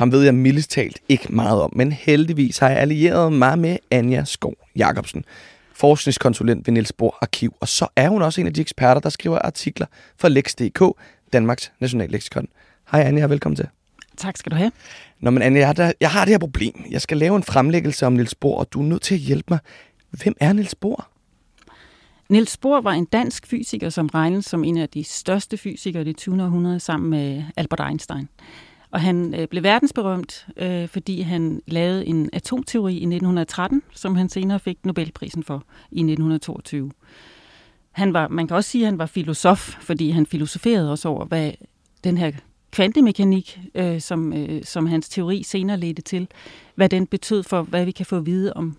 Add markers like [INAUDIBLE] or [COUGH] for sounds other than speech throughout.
Ham ved jeg mildest talt ikke meget om, men heldigvis har jeg allieret mig med Anja Skov Jacobsen, forskningskonsulent ved Niels Bohr Arkiv, og så er hun også en af de eksperter, der skriver artikler for Lex.dk, Danmarks Nationalleksikon. Hej Anja, og velkommen til. Tak skal du have. Nå, men Anja, jeg har, der, jeg har det her problem. Jeg skal lave en fremlæggelse om Niels Bohr, og du er nødt til at hjælpe mig. Hvem er Niels Bohr? Niels Bohr var en dansk fysiker, som regnes som en af de største fysikere i det 20. århundrede sammen med Albert Einstein. Og han øh, blev verdensberømt, øh, fordi han lavede en atomteori i 1913, som han senere fik Nobelprisen for i 1922. Han var, man kan også sige, at han var filosof, fordi han filosoferede også over, hvad den her kvantemekanik, øh, som, øh, som hans teori senere ledte til, hvad den betød for, hvad vi kan få at vide om,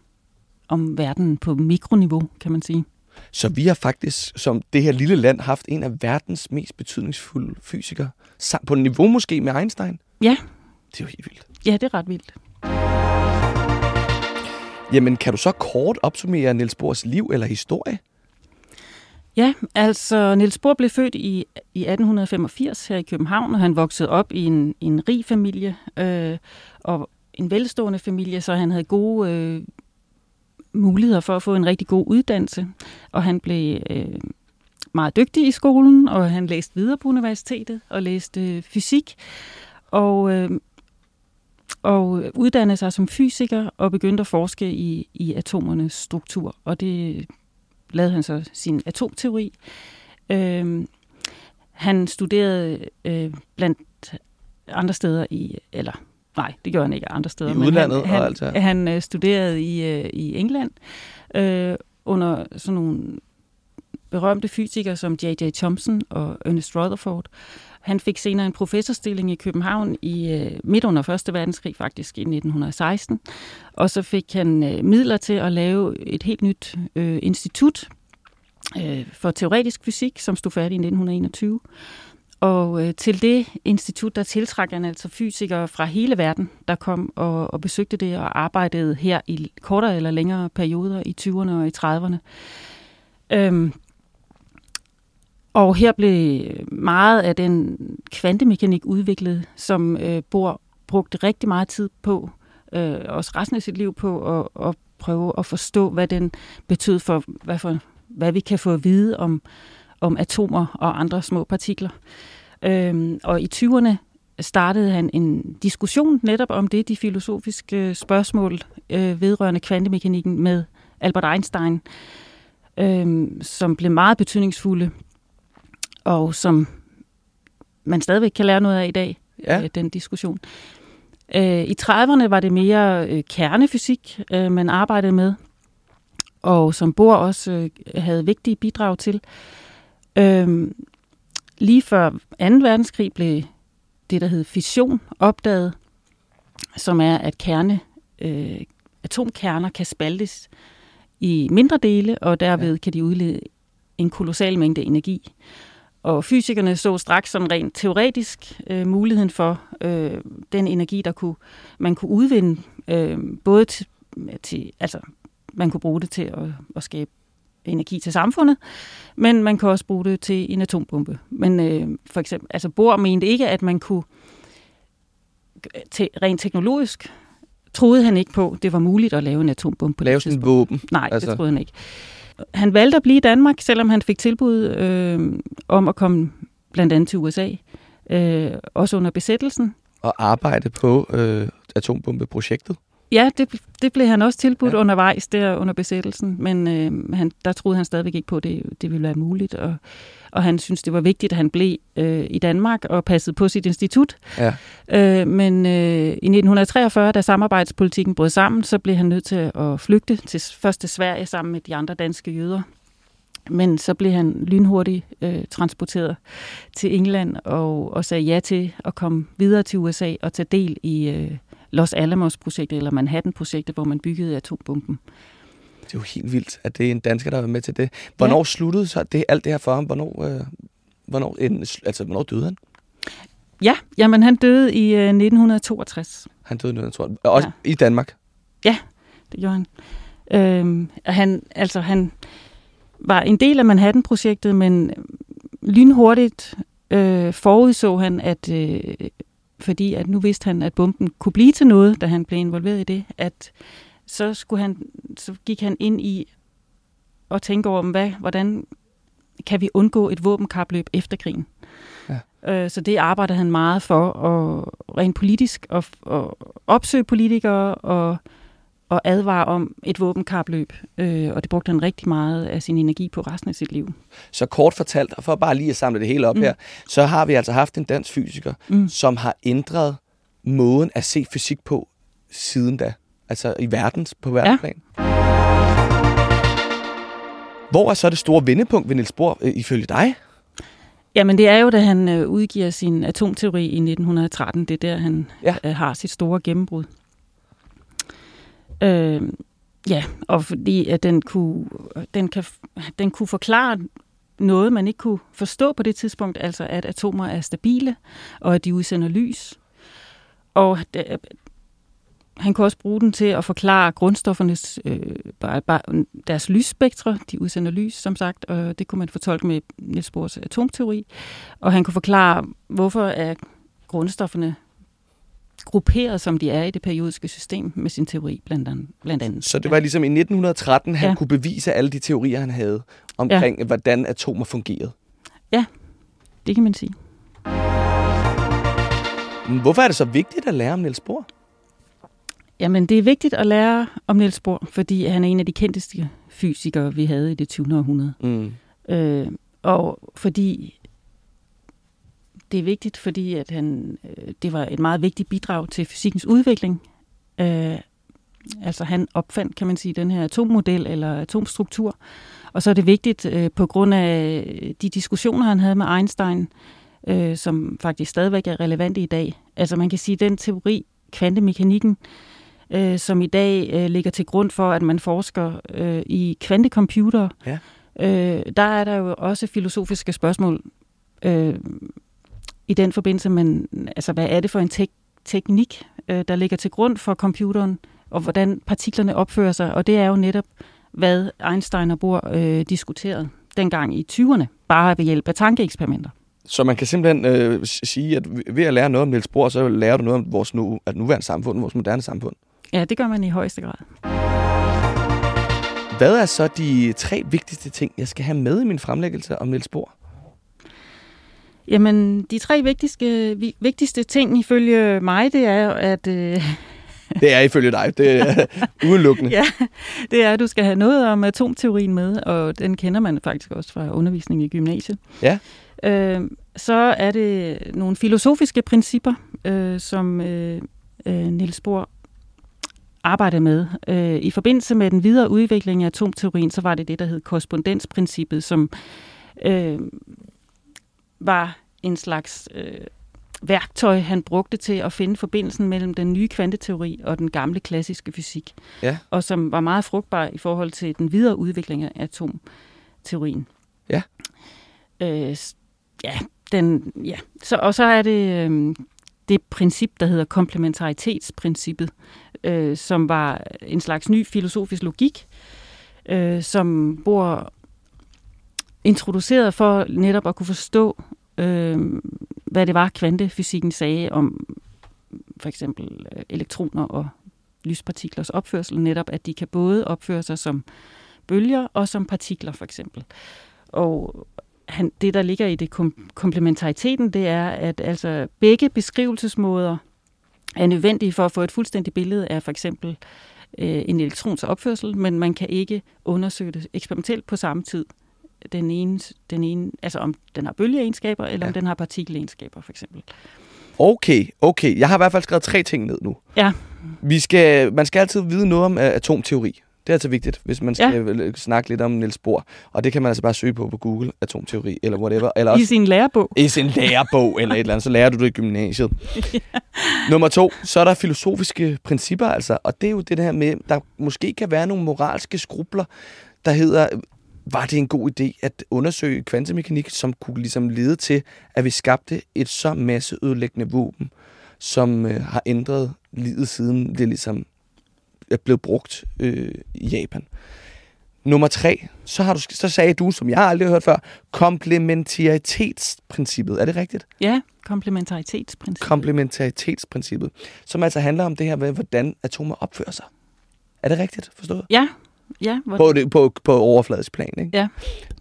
om verden på mikroniveau, kan man sige. Så vi har faktisk, som det her lille land, haft en af verdens mest betydningsfulde fysikere. På niveau måske med Einstein? Ja. Det er jo helt vildt. Ja, det er ret vildt. Jamen, kan du så kort opsummere Niels Bohrs liv eller historie? Ja, altså Niels Bohr blev født i, i 1885 her i København, og han voksede op i en, en rig familie øh, og en velstående familie, så han havde gode øh, muligheder for at få en rigtig god uddannelse. Og han blev øh, meget dygtig i skolen, og han læste videre på universitetet og læste øh, fysik. Og, øh, og uddannede sig som fysiker og begyndte at forske i, i atomernes struktur. Og det lavede han så sin atomteori. Øh, han studerede øh, blandt andre steder i, eller nej, det gjorde han ikke andre steder. I udlandet han, han, og alt det. Han øh, studerede i, øh, i England øh, under sådan nogle berømte fysikere som J.J. Thomson og Ernest Rutherford. Han fik senere en professorstilling i København i øh, midt under 1. verdenskrig, faktisk i 1916. Og så fik han øh, midler til at lave et helt nyt øh, institut øh, for teoretisk fysik, som stod færdig i 1921. Og øh, til det institut, der tiltrak han altså fysikere fra hele verden, der kom og, og besøgte det og arbejdede her i kortere eller længere perioder i 20'erne og i 30'erne. Øhm, og her blev meget af den kvantemekanik udviklet, som øh, Bohr brugte rigtig meget tid på, øh, også resten af sit liv på, at, at prøve at forstå, hvad den betød for, hvad, for, hvad vi kan få at vide om, om atomer og andre små partikler. Øhm, og i 20'erne startede han en diskussion netop om det, de filosofiske spørgsmål øh, vedrørende kvantemekanikken med Albert Einstein, øh, som blev meget betydningsfulde og som man stadigvæk kan lære noget af i dag, ja. øh, den diskussion. Øh, I 30'erne var det mere øh, kernefysik, øh, man arbejdede med, og som Bohr også øh, havde vigtige bidrag til. Øh, lige før 2. verdenskrig blev det, der hed fission, opdaget, som er, at kerne, øh, atomkerner kan spaltes i mindre dele, og derved ja. kan de udlede en kolossal mængde energi. Og fysikerne så straks sådan rent teoretisk øh, muligheden for øh, den energi, der kunne man kunne udvinde, øh, både til, til, altså man kunne bruge det til at, at skabe energi til samfundet, men man kan også bruge det til en atombombe. Men øh, for eksempel, altså Bohr mente ikke, at man kunne te, rent teknologisk troede han ikke på, det var muligt at lave en atombombe på lave det en våben? Nej, altså. det troede han ikke. Han valgte at blive i Danmark, selvom han fik tilbud øh, om at komme blandt andet til USA, øh, også under besættelsen. Og arbejde på øh, atombombeprojektet? Ja, det, det blev han også tilbudt ja. undervejs der under besættelsen, men øh, han, der troede han stadigvæk ikke på, at det, det ville være muligt. Og, og han synes, det var vigtigt, at han blev øh, i Danmark og passede på sit institut. Ja. Øh, men øh, i 1943, da samarbejdspolitikken brød sammen, så blev han nødt til at flygte til, først til Sverige sammen med de andre danske jøder. Men så blev han lynhurtigt øh, transporteret til England og, og sagde ja til at komme videre til USA og tage del i øh, Los Alamos-projektet eller Manhattan-projektet, hvor man byggede atombomben. Det er jo helt vildt, at det er en dansker, der var med til det. Hvornår ja. sluttede så det, alt det her for ham? Hvornår, øh, hvornår, en, altså, hvornår døde han? Ja, jamen han døde i øh, 1962. Han døde i 1962. Også ja. i Danmark? Ja, det gjorde han. Øhm, han, altså, han var en del af Manhattan-projektet, men lynhurtigt øh, forudså han, at øh, fordi at nu vidste han, at bomben kunne blive til noget, da han blev involveret i det, at så, skulle han, så gik han ind i at tænke over, hvad, hvordan kan vi undgå et våbenkapløb efter krigen. Ja. Øh, så det arbejder han meget for, og rent politisk, og, og opsøge politikere, og, og advare om et våbenkapløb. Øh, og det brugte han rigtig meget af sin energi på resten af sit liv. Så kort fortalt, og for bare lige at samle det hele op mm. her, så har vi altså haft en dansk fysiker, mm. som har ændret måden at se fysik på siden da. Altså i verdens, på verdensplan. Ja. Hvor er så det store vendepunkt ved Niels Bohr øh, ifølge dig? Jamen det er jo, da han øh, udgiver sin atomteori i 1913. Det er der, han ja. øh, har sit store gennembrud. Øh, ja, og fordi at den kunne, den, kan, den kunne forklare noget, man ikke kunne forstå på det tidspunkt, altså at atomer er stabile, og at de udsender lys. Og øh, han kunne også bruge den til at forklare grundstoffernes øh, bare, bare, deres lysspektre. De udsender lys, som sagt, og det kunne man fortolke med Niels Bohrs atomteori. Og han kunne forklare, hvorfor er grundstofferne grupperet, som de er i det periodiske system med sin teori, blandt andet. Blandt andet. Så det var ligesom i 1913, han ja. kunne bevise alle de teorier, han havde omkring, ja. hvordan atomer fungerede? Ja, det kan man sige. Hvorfor er det så vigtigt at lære om Niels Bohr? Jamen, det er vigtigt at lære om Niels Bohr, fordi han er en af de kendteste fysikere, vi havde i det 20. århundrede. Mm. Øh, og fordi det er vigtigt, fordi at han, øh, det var et meget vigtigt bidrag til fysikkens udvikling. Øh, altså han opfandt, kan man sige, den her atommodel eller atomstruktur. Og så er det vigtigt øh, på grund af de diskussioner, han havde med Einstein, øh, som faktisk stadigvæk er relevante i dag. Altså man kan sige, at den teori, kvantemekanikken, øh, som i dag øh, ligger til grund for, at man forsker øh, i kvantecomputer, ja. øh, der er der jo også filosofiske spørgsmål øh, i den forbindelse. Men altså, hvad er det for en tek- teknik, øh, der ligger til grund for computeren, og hvordan partiklerne opfører sig? Og det er jo netop, hvad Einstein og Bohr øh, diskuterede dengang i 20'erne, bare ved hjælp af tankeeksperimenter. Så man kan simpelthen øh, sige, at ved at lære noget om Niels Bohr, så lærer du noget om vores nu, at nuværende samfund, vores moderne samfund. Ja, det gør man i højeste grad. Hvad er så de tre vigtigste ting, jeg skal have med i min fremlæggelse om Niels Bohr? Jamen, de tre vigtigste, vigtigste ting ifølge mig, det er at... Øh, [LAUGHS] det er ifølge dig, det er [LAUGHS] udelukkende. ja, det er, at du skal have noget om atomteorien med, og den kender man faktisk også fra undervisning i gymnasiet. Ja. Øh, så er det nogle filosofiske principper, øh, som øh, øh, Niels Bohr arbejde med. Øh, I forbindelse med den videre udvikling af atomteorien, så var det det, der hed korrespondensprincippet, som øh, var en slags øh, værktøj, han brugte til at finde forbindelsen mellem den nye kvanteteori og den gamle klassiske fysik, ja. og som var meget frugtbar i forhold til den videre udvikling af atomteorien. Ja. Øh, ja, den, ja. Så, og så er det øh, det princip, der hedder komplementaritetsprincippet, øh, som var en slags ny filosofisk logik, øh, som bor introduceret for netop at kunne forstå, øh, hvad det var, kvantefysikken sagde om for eksempel øh, elektroner og lyspartiklers opførsel, netop at de kan både opføre sig som bølger og som partikler for eksempel. Og han, det, der ligger i det kom, komplementariteten, det er, at altså begge beskrivelsesmåder er nødvendige for at få et fuldstændigt billede af for eksempel øh, en elektrons opførsel, men man kan ikke undersøge det eksperimentelt på samme tid. Den ene, den ene, altså om den har bølgeegenskaber, eller ja. om den har partikelegenskaber for eksempel. Okay, okay. Jeg har i hvert fald skrevet tre ting ned nu. Ja. Vi skal, man skal altid vide noget om uh, atomteori. Det er altså vigtigt, hvis man skal ja. snakke lidt om Niels Bohr. Og det kan man altså bare søge på på Google, atomteori eller whatever. Eller også, I sin lærebog. I sin lærebog eller et eller andet, så lærer du det i gymnasiet. [LAUGHS] ja. Nummer to, så er der filosofiske principper altså. Og det er jo det her med, der måske kan være nogle moralske skrubler, der hedder, var det en god idé at undersøge kvantemekanik, som kunne ligesom lede til, at vi skabte et så masseødelæggende våben, som øh, har ændret livet siden det ligesom er blevet brugt øh, i Japan. Nummer tre, så, har du, så sagde du, som jeg aldrig har hørt før, komplementaritetsprincippet. Er det rigtigt? Ja, komplementaritetsprincippet. Komplementaritetsprincippet, som altså handler om det her med, hvordan atomer opfører sig. Er det rigtigt forstået? Ja. Ja på, det, på, på overfladisk plan, ikke? Ja.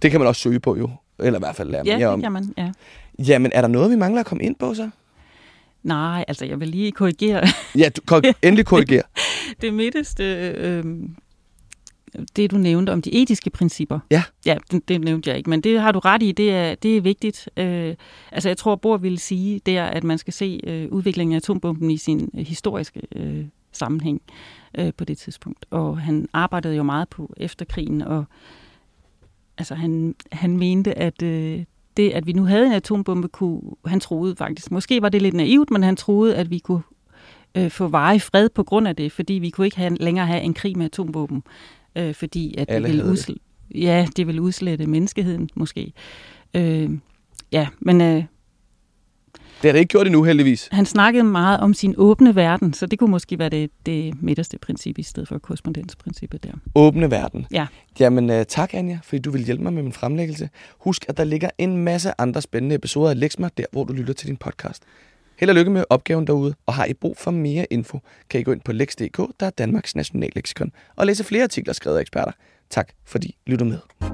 Det kan man også søge på jo, eller i hvert fald lære ja, mere om. Ja, det kan man, ja. Jamen, er der noget, vi mangler at komme ind på så? Nej, altså jeg vil lige korrigere. ja, du, [LAUGHS] endelig korrigere. det, det midterste, øh, det du nævnte om de etiske principper. Ja. Ja, det, det nævnte jeg ikke, men det har du ret i, det er, det er vigtigt. Øh, altså jeg tror, Bohr ville sige, det er, at man skal se øh, udviklingen af atombomben i sin øh, historiske øh, sammenhæng øh, på det tidspunkt. Og han arbejdede jo meget på efterkrigen, og altså han, han mente, at øh, det, at vi nu havde en atombombe, kunne, han troede faktisk, måske var det lidt naivt, men han troede, at vi kunne øh, få varig fred på grund af det, fordi vi kunne ikke have, længere have en krig med atomvåben, øh, fordi at det ville, udsl- ja, det ville udslette menneskeheden måske. Øh, ja, men øh, det har det ikke gjort endnu, heldigvis. Han snakkede meget om sin åbne verden, så det kunne måske være det, det midterste princip i stedet for korrespondensprincippet der. Åbne verden. Ja. Jamen uh, tak, Anja, fordi du vil hjælpe mig med min fremlæggelse. Husk, at der ligger en masse andre spændende episoder af Lexmer, der hvor du lytter til din podcast. Held og lykke med opgaven derude, og har I brug for mere info, kan I gå ind på lex.dk, der er Danmarks nationalleksikon, og læse flere artikler skrevet af eksperter. Tak fordi I lytter med.